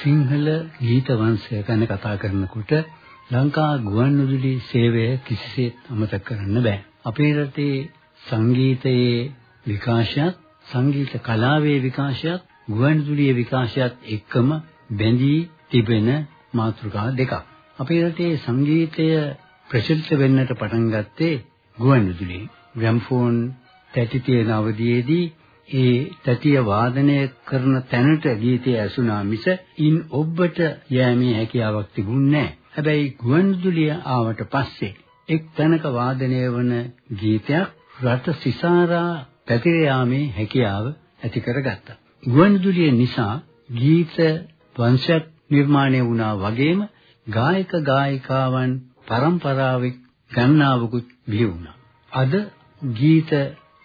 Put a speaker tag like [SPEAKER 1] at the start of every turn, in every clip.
[SPEAKER 1] සිංහල ගීත වංශය ගැන කතා කරනකොට ලංකා ගුවන්විදුලි සේවය කිසිසේත් අමතක කරන්න බෑ. අපේ රටේ සංගීතයේ විකාශයත් සංගීත කලාවේ විකාශයත් ගුවන්විදුලියේ විකාශයත් එක්කම බැඳී තිබෙන මාතෘකා දෙකක්. අපේ රටේ සංගීතය ප්‍රචලිත වෙන්නට පටන් ගත්තේ ගුවන්විදුලියෙන්. ග්‍රැම්ෆෝන් තැටි තියෙන අවධියේදී ඒ තතිය වාදනය කරන තැනට ගීතය ඇසුණා මිස ඉන් ඔබට යෑමේ හැකියාවක් තිබුණේ නැහැ. හැබැයි ගුවන්විදුලිය ආවට පස්සේ එක් තැනක වාදනය වන ගීතයක් රට සිසාරා පැතිර යාමේ හැකියාව ඇති කරගත්තා. ගුවන්විදුලිය නිසා ගීත වංශයක් නිර්මාණය වුණා වගේම ගායක ගායිකාවන් පරම්පරාවේ ගණනාවකුත් බිහි වුණා. අද ගීත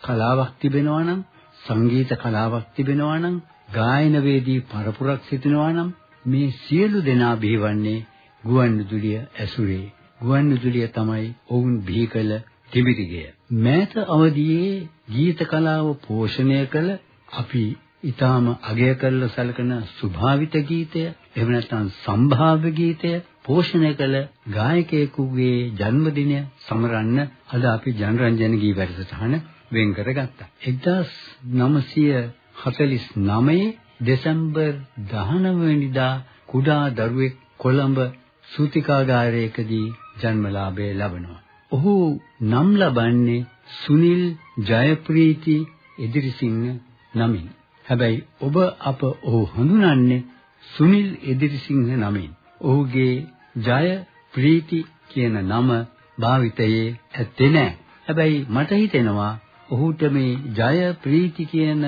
[SPEAKER 1] කලාවක් තිබෙනවා නම් සංගීත කලාවක් තිබෙනවා නම් ගායන වේදී පරපුරක් සිටිනවා නම් මේ සියලු දෙනා බිහිවන්නේ ගුවන්විදුලිය ඇසුරේ. ගුවන්විදුලිය තමයි ඔවුන් බිහි කළ තිබිරිගය මෑත අවදියේ ගීත කලාව පෝෂණය කළ අපි ඊටාම අගය කරලා සැලකන ස්වභාවිත ගීතය එහෙම නැත්නම් සම්භාව්‍ය ගීතය පෝෂණය කළ ගායකයෙකුගේ ජන්මදිනය සමරන්න අද අපි ජනරන්ජන ගී වැඩසටහන වෙන් කරගත්තා. 1949 දෙසැම්බර් 19 වෙනිදා කුඩා දරුවෙක් කොළඹ සූතිකාගාරයකදී ජන්මලාභය ලබනවා. ඔහු නම් ලබන්නේ සුනිල් ජයප්‍රීති එදිරිසිංහ නමින්. හැබැයි ඔබ අප ඔහු හඳුනන්නේ සුනිල් එදිරිසිංහ නමින්. ඔහුගේ ජය ප්‍රීති කියන නම භාවිතයේ ඇත්තේ නැහැ. හැබැයි මට හිතෙනවා ඔහුට මේ ජය ප්‍රීති කියන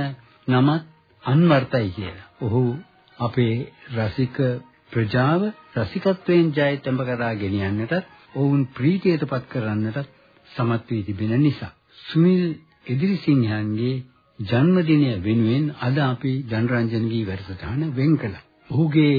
[SPEAKER 1] නමත් අන්වර්ථයි කියලා. ඔහු අපේ රසික ප්‍රජාව රසිකත්වයෙන් ජය තැඹ කරා ගෙනියන්නට ඔවුන් ප්‍රීතියටපත් කරන්නට සමත් වී තිබෙන නිසා. සුනිල් එදිරිසිංහන්ගේ ජන්මදිනය වෙනුවෙන් අද අපි ජනරන්ජන්ගේ වැඩසටහන වෙන් කළා. ඔහුගේ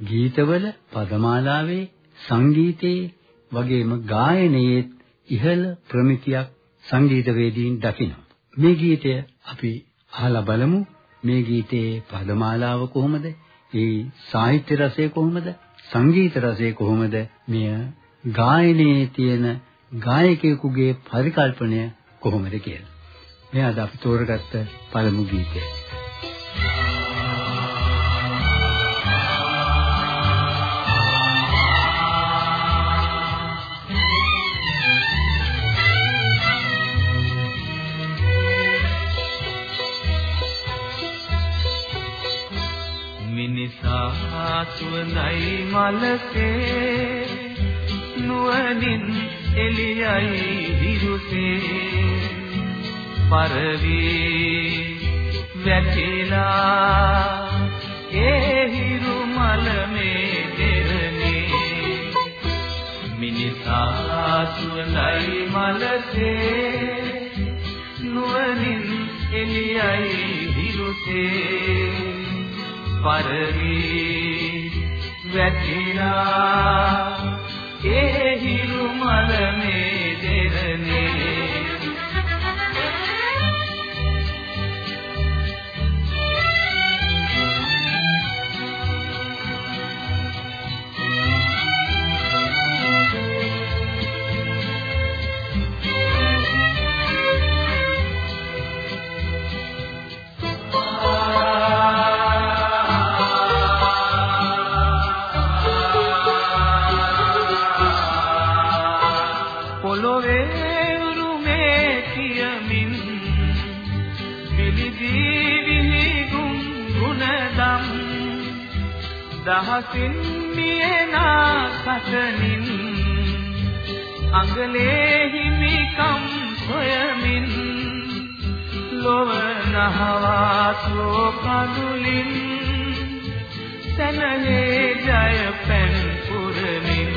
[SPEAKER 1] ගීතවල පදමාලාවේ සංගීතයේ වගේම ගායනයේ ඉහළ ප්‍රමිතියක් සංගීතවේදීන් දකිනවා. මේ ගීතය අපි අහලා බලමු. මේ ගීතයේ පදමාලාව කොහොමද? ඒ සාහිත්‍ය රසය කොහොමද? සංගීත රසය කොහොමද? මෙය ගායනයේ තියෙන ගායකයෙකුගේ පරිකල්පනය කොහොමද කියලා. මේ අද අපි තෝරගත්ත පළමු ගීතය.
[SPEAKER 2] සුවඳයි මලසේ නුවණින් එළියයි හිරුසේ පරවි වැටිලා ඒ හිරු මල මේ දෙරනේ මිනිසා සුවඳයි මලසේ නුවණින් එළියයි හිරුසේ පරවි වැටිලා ඒ හිරු මල නහවා සෝ කඳුලින් සනහේ ජය ජය පැන් පුරමින්.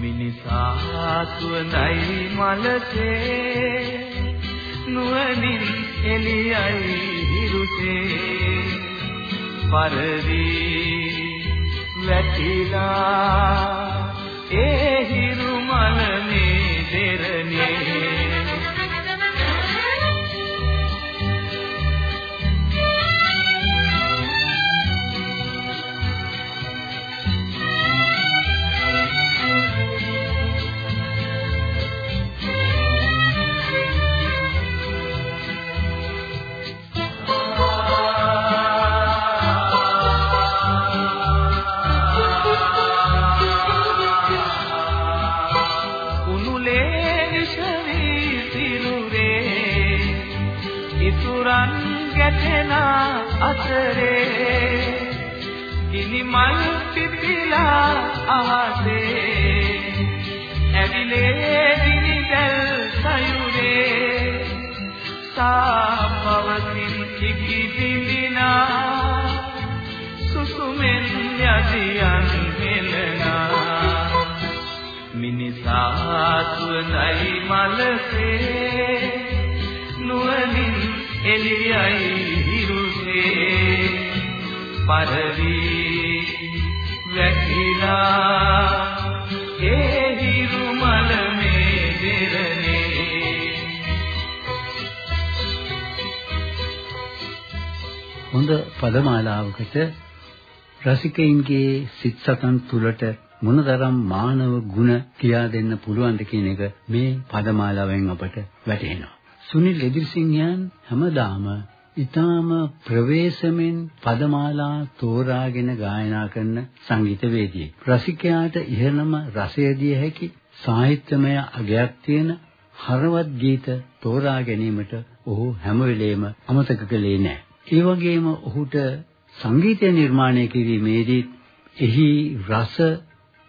[SPEAKER 2] මිනිසා සුවඳයි මලසේ නුවණින් එළියයි හිරුසේ. පරදී වැටිලා ඒ හිරු මලනේ දෙරනේ මලසේ නුවණින් එළියයි හිරුසේ. පරවි වැකිලා ඒ හිරු මල මේ දෙරනේ.
[SPEAKER 1] හොඳ පදමාලාවකට රසිකයින්ගේ සිත් සතන් තුළට මොනතරම් මානව ගුණ කියා දෙන්න පුළුවන්ද කියන එක මේ පදමාලාවෙන් අපට වැටහෙනවා. සුනිල් එදිරිසිංහයන් හැමදාම ඊටාම ප්‍රවේශමෙන් පදමාලා තෝරාගෙන ගායනා කරන සංගීතවේදියෙක්. රසිකයාට ඉහළම රසය දිය හැකි සාහිත්‍යමය අගයක් තියෙන හරවත් ගීත තෝරා ගැනීමට ඔහු හැම වෙලේම අමතක කළේ නැහැ. ඒ වගේම ඔහුට සංගීතය නිර්මාණය කිරීමේදී එහි රස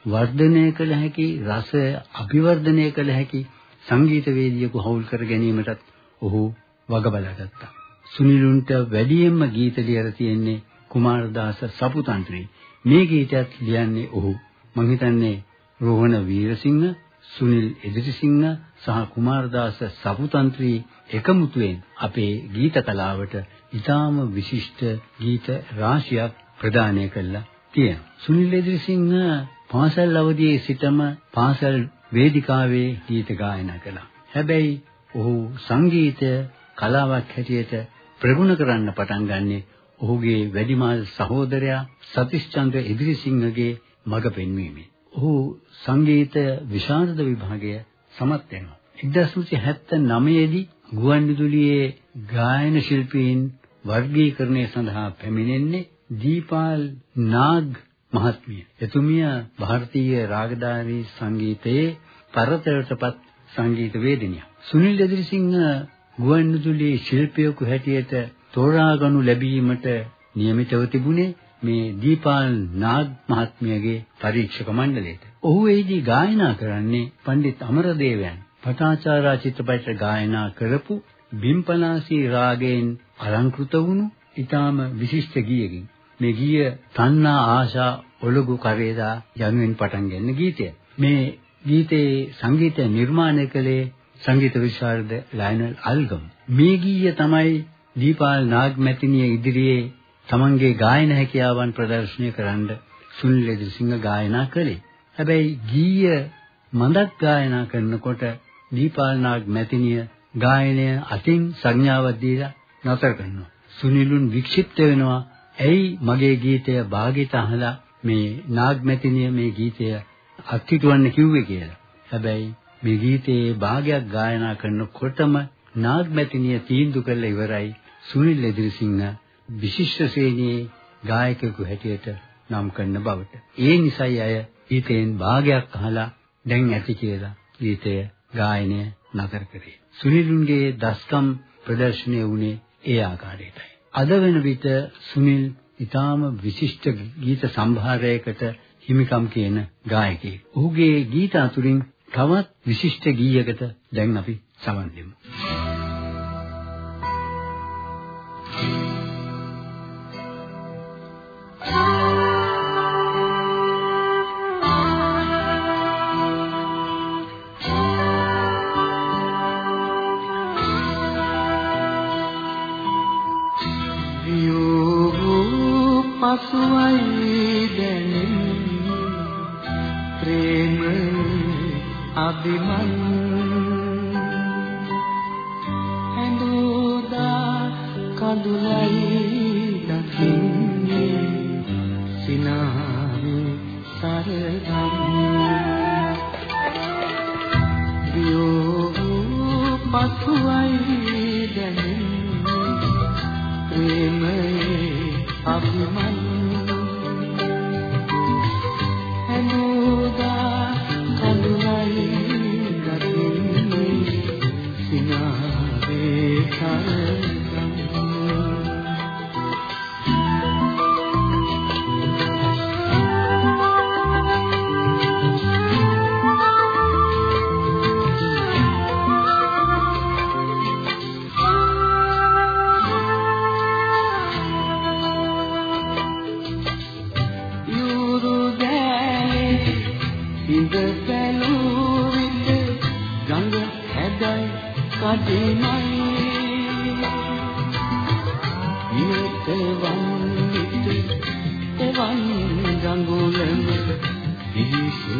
[SPEAKER 1] වර්ධනය කළ හැකි රස අභිවර්ධනය කළ හැකි සංගීතවේදියෙකු හවුල් කර ගැනීමටත් ඔහු වග බලාගත්තා. සුනිලුන්ට වැඩියෙන්ම ගීත ලියලා තියෙන්නේ කුමාරදාස සපුතන්ත්‍රි. මේ ගීතයත් ලියන්නේ ඔහු. මම හිතන්නේ රෝහණ වීරසිංහ, සුනිල් එදිරිසිංහ සහ කුමාරදාස සපුතන්ත්‍රි එකමුතුවෙන් අපේ ගීත කලාවට ඉතාම විශිෂ්ට ගීත රාශියක් ප්‍රදානය කළා තියෙනවා. සුනිල් එදිරිසිංහ පාසල් අවදියේ සිටම පාසල් වේදිකාවේ ගීත ගායනා කළා. හැබැයි ඔහු සංගීතය කලාවක් හැටියට ප්‍රගුණ කරන්න පටන් ගන්නේ ඔහුගේ වැඩිමහල් සහෝදරයා සතිස්චන්ද්‍ර ඉදිරිසිංහගේ මඟ පෙන්වීමෙන්. ඔහු සංගීත විශාරද විභාගය සමත් වෙනවා. 1979 දී ගුවන්විදුලියේ ගායන ශිල්පීන් වර්ගීකරණය සඳහා පැමිණෙන්නේ දීපාල් නාග් මහත්මිය. එතුමිය ಭಾರತೀಯ රාගධාරී සංගීතයේ පරතරටපත් සංගීත වේදිනියක්. සුනිල් දෙදිරිසිංහ ගුවන්විදුලියේ ශිල්පියෙකු හැටියට තෝරාගනු ලැබීමට නියමිතව තිබුණේ මේ දීපාල් නාග් මහත්මියගේ පරීක්ෂක මණ්ඩලයට. ඔහු එහිදී ගායනා කරන්නේ පණ්ඩිත් අමරදේවයන්. පටාචාරා චිත්‍රපටයට ගායනා කරපු බිම්පනාසී රාගයෙන් අලංකృత වුණු ඊටාම විශිෂ්ට ගීයකින්. මේ ගීය තණ්හා ආශා ඔලුගු කරේදා යනුවෙන් පටන් ගන්න ගීතය. මේ ගීතයේ සංගීතය නිර්මාණය කළේ සංගීත විශාරද ලයනල් අල්ගම්. මේ ගීය තමයි දීපාල් නාග්මැතිනිය ඉදිරියේ තමන්ගේ ගායන හැකියාවන් ප්‍රදර්ශනය කරන්න සුනිල් එදිරිසිංහ ගායනා කළේ. හැබැයි ගීය මඳක් ගායනා කරනකොට දීපාල් නාග්මැතිනිය ගායනය අතින් සංඥාවක් දීලා නතර කරනවා. සුනිලුන් වික්ෂිප්ත වෙනවා. ඇයි මගේ ගීතය භාගිත අහලා මේ නාග්මැතිනිය මේ ගීතය අත්හිටවන්න කිව්වේ කියලා. හැබැයි මේ ගීතයේ භාගයක් ගායනා කරනකොටම නාග්මැතිනිය තීන්දුව කළ ඉවරයි සුනිල් එදිරිසිංහ විශිෂ්ට ශ්‍රේණියේ ගායකයෙකු හැටියට නම් කරන බවට. ඒ නිසයි අය ගීතයෙන් භාගයක් අහලා දැන් ඇති කියලා ගීතය ගායනය නතර කරේ. සුනිල්ගේ දස්කම් ප්‍රදර්ශනය වුණේ ඒ ආකාරයටයි. අද වෙන විට සුනිල් ඊටාම විශිෂ්ට ගීත සම්භාරයකට හිමිකම් කියන ගායකයෙක්. ඔහුගේ ගීත අතුරින් තවත් විශිෂ්ට ගීයකට දැන් අපි සමන් දෙමු.
[SPEAKER 2] 告诉我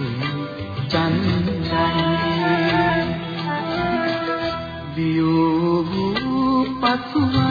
[SPEAKER 2] පිහිසු චන්දයි දියෝ පසුවයි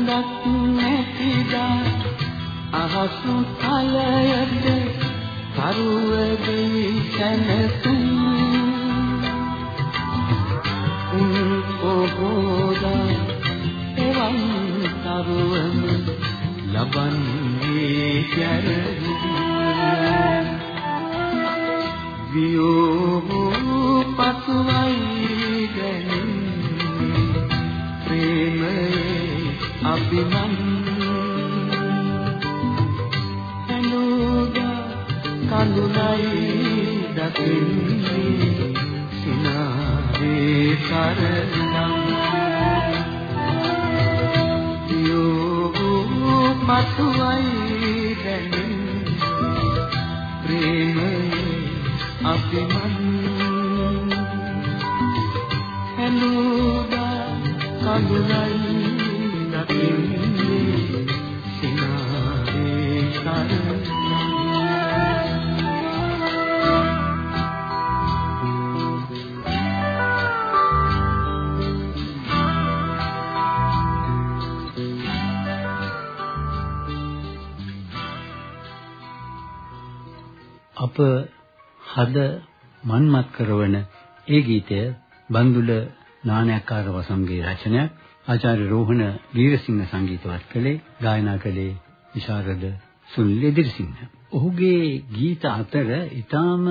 [SPEAKER 2] හඳක් නැතිදා? අහසු තලයට තරුවදී සැනසුම් උන් පොහොදා එවන් තරුවම ලබන්නේ ගැරහුම් වියෝ දකින්නේ සිනාවේ කරනම් යෝ පසුවයි
[SPEAKER 1] හද මන්මත් කරවන ඒ ගීතය බන්දුල නානයක්කාර වසම්ගේ රචනයක් ආචාර්ය රෝහණ වීරසිංහ සංගීතවත් කළේ ගායනා කළේ විශාරද සුනිල් එදිරිසිංහ. ඔහුගේ ගීත අතර ඊටාම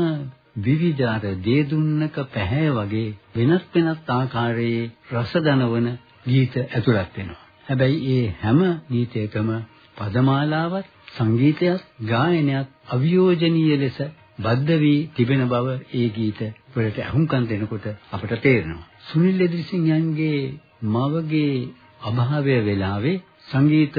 [SPEAKER 1] විවිධ අර දේදුන්නක පැහැ වගේ වෙනස් වෙනස් ආකාරයේ රස දනවන ගීත ඇතුළත් වෙනවා. හැබැයි ඒ හැම ගීතයකම පදමාලාවත් සංගීතයත් ගායනයත් අවියෝජනීය ලෙස බද්ධ වී තිබෙන බව ඒ ගීත වලට අහුම්කම් දෙනකොට අපට තේරෙනවා. සුනිල් එදිරිසිංහන්ගේ මවගේ අභාවය වෙලාවේ සංගීත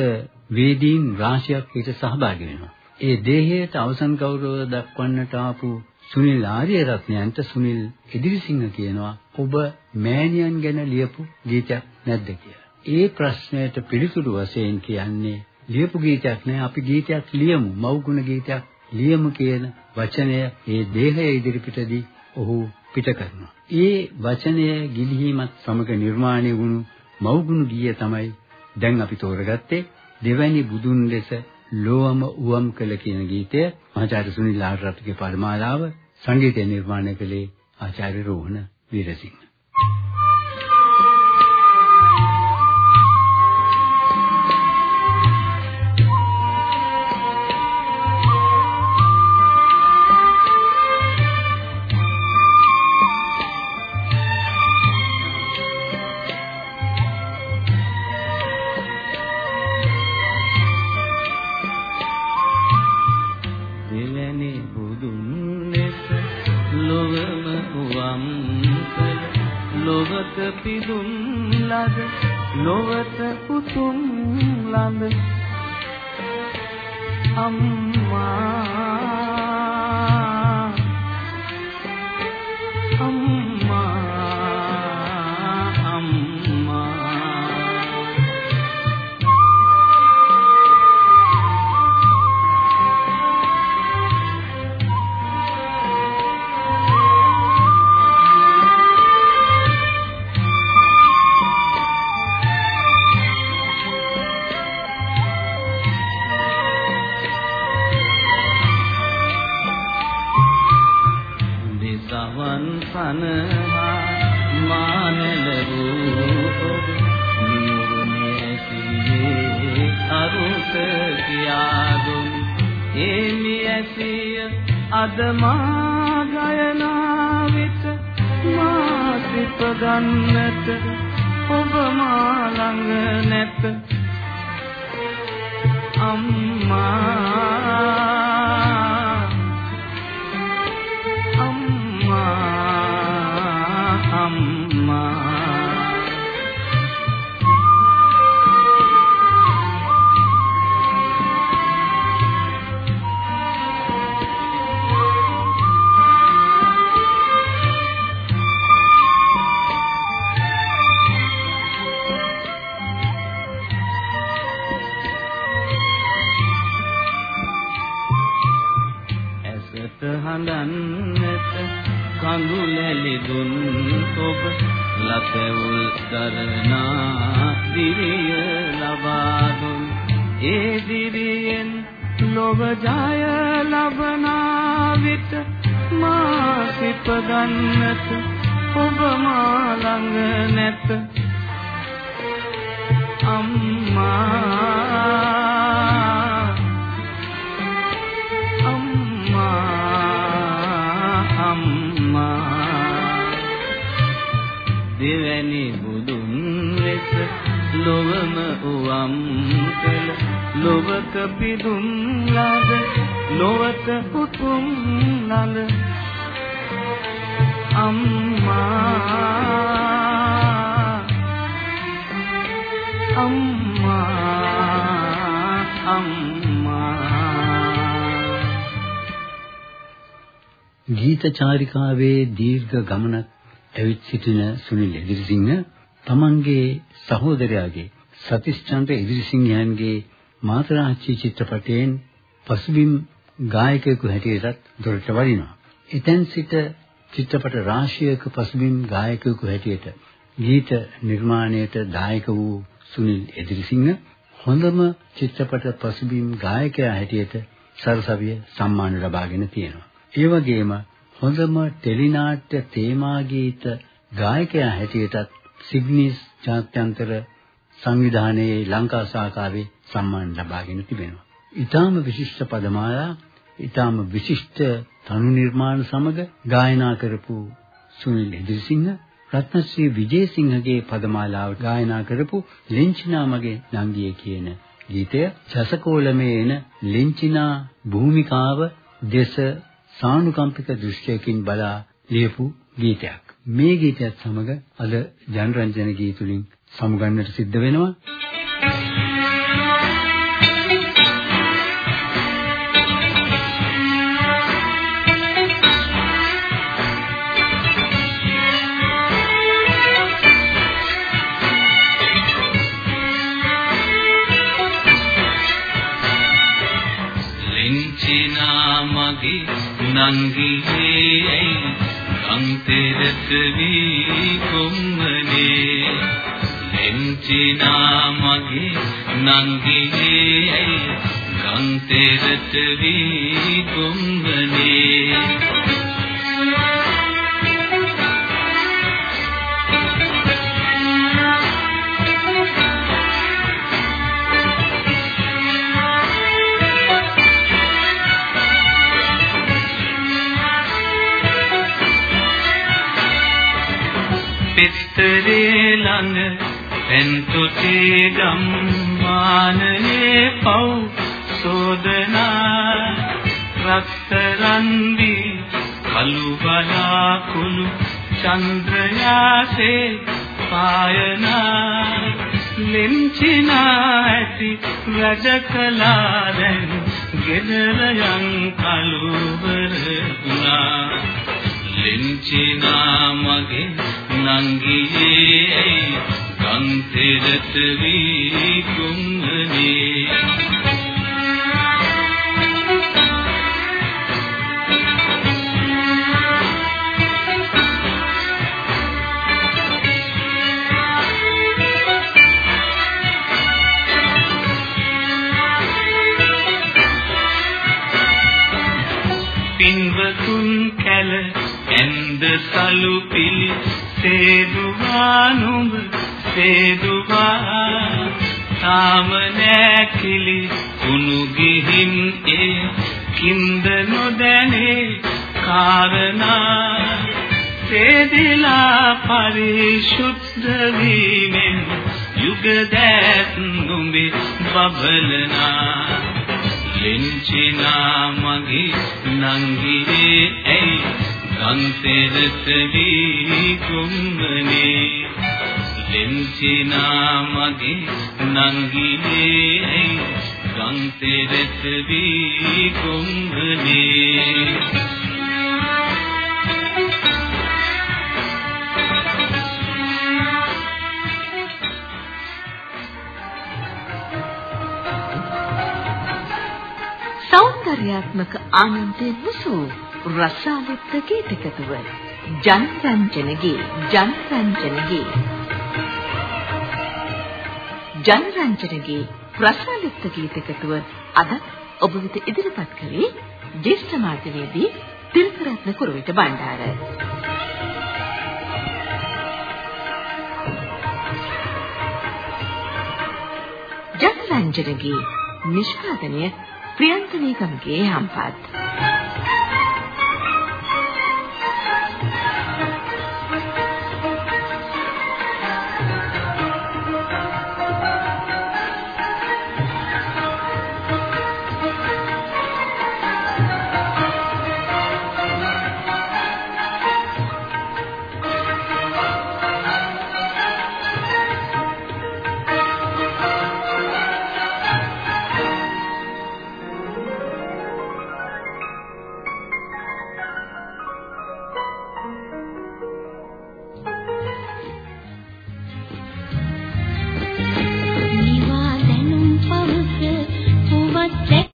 [SPEAKER 1] වේදීන් රාශියක් ඊට සහභාගී වෙනවා. ඒ දේහයට අවසන් ගෞරව දක්වන්නට ආපු සුනිල් ආර්යරත්නයන්ට සුනිල් එදිරිසිංහ කියනවා ඔබ මෑණියන් ගැන ලියපු ගීතයක් නැද්ද කියලා. ඒ ප්‍රශ්නයට පිළිතුරු වශයෙන් කියන්නේ ලියපු ගීතයක් නෑ අපි ගීතයක් ලියමු මව්ගුණ ගීතයක් ලියමු කියන වචනය ඒ දේහය ඉදිරිපිටදී ඔහු පිට කරනවා. ඒ වචනය ගිලිහීමත් සමග නිර්මාණය වුණු මව්ගුණ ගීය තමයි දැන් අපි තෝරගත්තේ දෙවැනි බුදුන් ලෙස ලෝවම උවම් කළ කියන ගීතය ආචාර්ය සුනිල් ආරත්ගේ පදමාලාව සංගීතය නිර්මාණය කළේ ආචාර්ය රෝහණ වීරසිංහ.
[SPEAKER 2] පිදුම් ලද ලොවට හඬන්නට ඔබ මා ළඟ නැත. අම්මා දෙවැනි බුදුන් ලෙස ලොවම උවම් කළ ලොවක පිදුම් ළඟ ලොවට උතුම් ළඟ අම්මා අම්මා අම්මා
[SPEAKER 1] ගීත චාරිකාවේ දීර්ඝ ගමනක් ඇවිත් සිටින සුනිල් එදිරිසිංහ තමන්ගේ සහෝදරයාගේ සතිස්චන්ද්‍ර එදිරිසිංහයන්ගේ මාතරාච්චි චිත්‍රපටයෙන් පසුබිම් ගායකයෙකු හැටියටත් දොරට වඩිනවා. එතෙන් සිට චිත්‍රපට රාශියක පසුබිම් ගායකයෙකු හැටියට ගීත නිර්මාණයට දායක වූ සුනිල් එදිරිසිංහ හොඳම චිත්‍රපට පසුබිම් ගායකයා හැටියට සරසවිය සම්මාන ලබාගෙන තියෙනවා. ඒ වගේම හොඳම ටෙලිනාට්‍ය තේමා ගීත ගායකයා හැටියටත් සිග්නිස් ජාත්‍යන්තර සංවිධානයේ ලංකා ශාඛාවේ සම්මාන ලබාගෙන තිබෙනවා. ඊටාම විශිෂ්ට පදමාලා ඊටාම විශිෂ්ට තනු නිර්මාණ සමග ගායනා කරපු සුනිල් ඉදිරිසිංහ රත්නශ්‍රී විජේසිංහගේ පදමාලාව ගායනා කරපු ලෙන්චිනා මගේ නංගියේ කියන ගීතය ජසකෝලමේ එන ලෙන්චිනා භූමිකාව දෙස සානුකම්පික දෘෂ්ටියකින් බලා ලියපු ගීතයක්. මේ ගීතයත් සමග අද ජනරන්ජන ගීතුලින් සමුගන්නට සිද්ධ වෙනවා.
[SPEAKER 2] නංගියේ ගම් තෙරත වී කොම්මනේ එන්චිනා මගේ නංගියේ ගම් තෙරත වී කොම්මනේ පිටරේ ළඟ පෙන්තුටි ගම්මානයේ පව් සෝදනා රත්තරන් වී කළු බලාකුළු චන්ද්‍රයාසේ පායනා ලෙන්චිනා ඇති වැඩ කළා දැන් ගෙදර යන් කලුවර වුණා. ලෙන්චිනා මගේ නංගියේ ගන්තෙරට වී කුම්මනේ සලු පිලි සේදුවා නුඹ සේදුවා. තාම නැකිලි කුණු ගිහින් ඒ කින්ද නොදැනේ කාරණා. සේදිලා පරිශුද්ධ වීමෙන් යුග දැත් නුඹේ බබලනා. ලෙන්චිනා මගේ නංගියේ ඇයි සංසෙරත වී කුම්මනේ ලෙන්චිනා මගේ නංගිනේ සංසෙරත වී කුම්මනේ
[SPEAKER 3] සෞන්දර්යාත්මක ආනන්දයෙන් මුසු රසාලිත් ගීතකතුව ජනරංජනගේ ජනරංජනගේ ජනරංජනගේ රසාලිත් ගීතකතුව අද ඔබ වෙත ඉදිරිපත් කළේ ජේෂ්ඨ මාධ්‍යවේදී තිලකරත්න කුරුවිට බණ්ඩාර. ජනරංජනගේ නිෂ්පාදනය ප්‍රියන්තනී ගමගේ හම්පත්